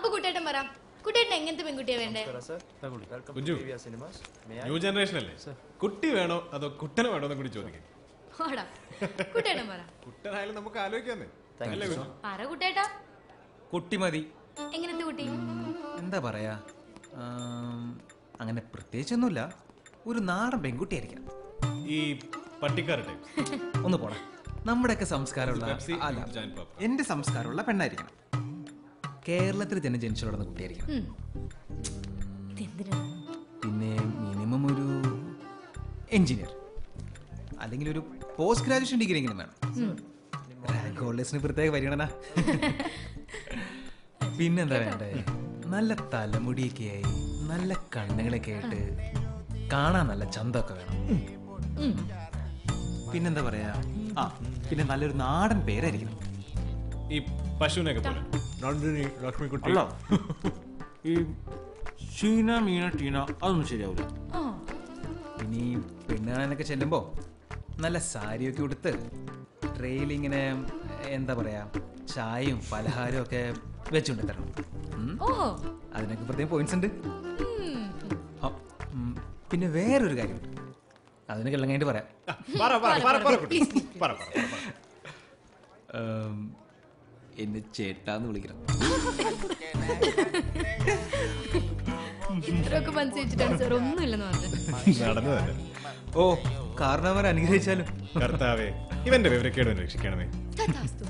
അപ്പൊ കുട്ടേട്ടൻ പറ. കുട്ടേട്ടൻ എങ്ങനത്തെ പെൺകുട്ടിയാ വേണ്ടേ? കുഞ്ചു ന്യൂ ജനറേഷൻ അല്ലേ? കുട്ടി വേണോ അതോ കുട്ടനെ വേണോ എന്ന് കൂടി ചോദിക്കാം. ഓടാ കുട്ടേട്ടൻ പറ. കുട്ടനായാലും നമുക്ക് ആലോചിക്കാന്നേ പറ കുട്ടേട്ടാ കുട്ടി മതി. എങ്ങനത്തെ കുട്ടി? എന്താ പറയാ? അങ്ങനെ പ്രത്യേകിച്ചൊന്നുമില്ല. ഒരു നാടൻ പെൺകുട്ടിയായിരിക്കാം ഈ പട്ടിക്കാർ ഒന്ന് പോടാ. നമ്മുടെയൊക്കെ സംസ്കാരമുള്ള അല്ല. എന്റെ സംസ്കാരമുള്ള പെണ്ണായിരിക്കണം. കേരളത്തിൽ തന്നെ ജനിച്ചു വളർന്ന കുട്ടിയായിരിക്കും. പിന്നെ മിനിമം ഒരു എഞ്ചിനീയർ അല്ലെങ്കിൽ ഒരു പോസ്റ്റ് ഗ്രാജുവേഷൻ ഡിഗ്രി എങ്കിലും വേണം. റാങ്ക് ഹോൾഡേഴ്സിന് പ്രത്യേക പരിഗണന. പിന്നെന്താ വേണ്ടേ? നല്ല തലമുടിയൊക്കെ ആയി നല്ല കണ്ണുകളൊക്കെ ആയിട്ട് കാണാൻ നല്ല ചന്തൊക്കെ വേണം. പിന്നെന്താ പറയാ? ആ പിന്നെ നല്ലൊരു നാടൻ പേരായിരിക്കണം. ഈ പശുവിനൊക്കെ പോലെ. നന്ദിനി ലക്ഷ്മിക്കുട്ടി. അല്ല. ഈ ഷീന മീന ടീന അതൊന്നും ശരിയാവില്ല ഇനി പെണ്ണുകാണാനൊക്കെ ചെല്ലുമ്പോൾ ചെല്ലുമ്പോ നല്ല സാരിയൊക്കെ ഉടുത്ത് ട്രെയിൽ ഇങ്ങനെ എന്താ പറയാ ചായയും പലഹാരവും ഒക്കെ വെച്ചുകൊണ്ട് തരണം. അതിനൊക്കെ പ്രത്യേകം പോയിന്റ്സ് ഉണ്ട്. പിന്നെ വേറൊരു കാര്യം. അതിന് കെല്ലാം കഴിഞ്ഞിട്ട് പറയാം എന്നെ ചേട്ടാന്ന് വിളിക്കണം. ഇത്രയൊക്കെ മനസ്സിച്ചിട്ടാണ് സാർ ഒന്നുമില്ലെന്ന് പറഞ്ഞത്. നടന്നു തന്നെ ഓ കാരണം അവർ അനുഗ്രഹിച്ചാലും. കർത്താവേ ഇവന്റെ വിവരക്കേട് രക്ഷിക്കണമേ. തഥാസ്തു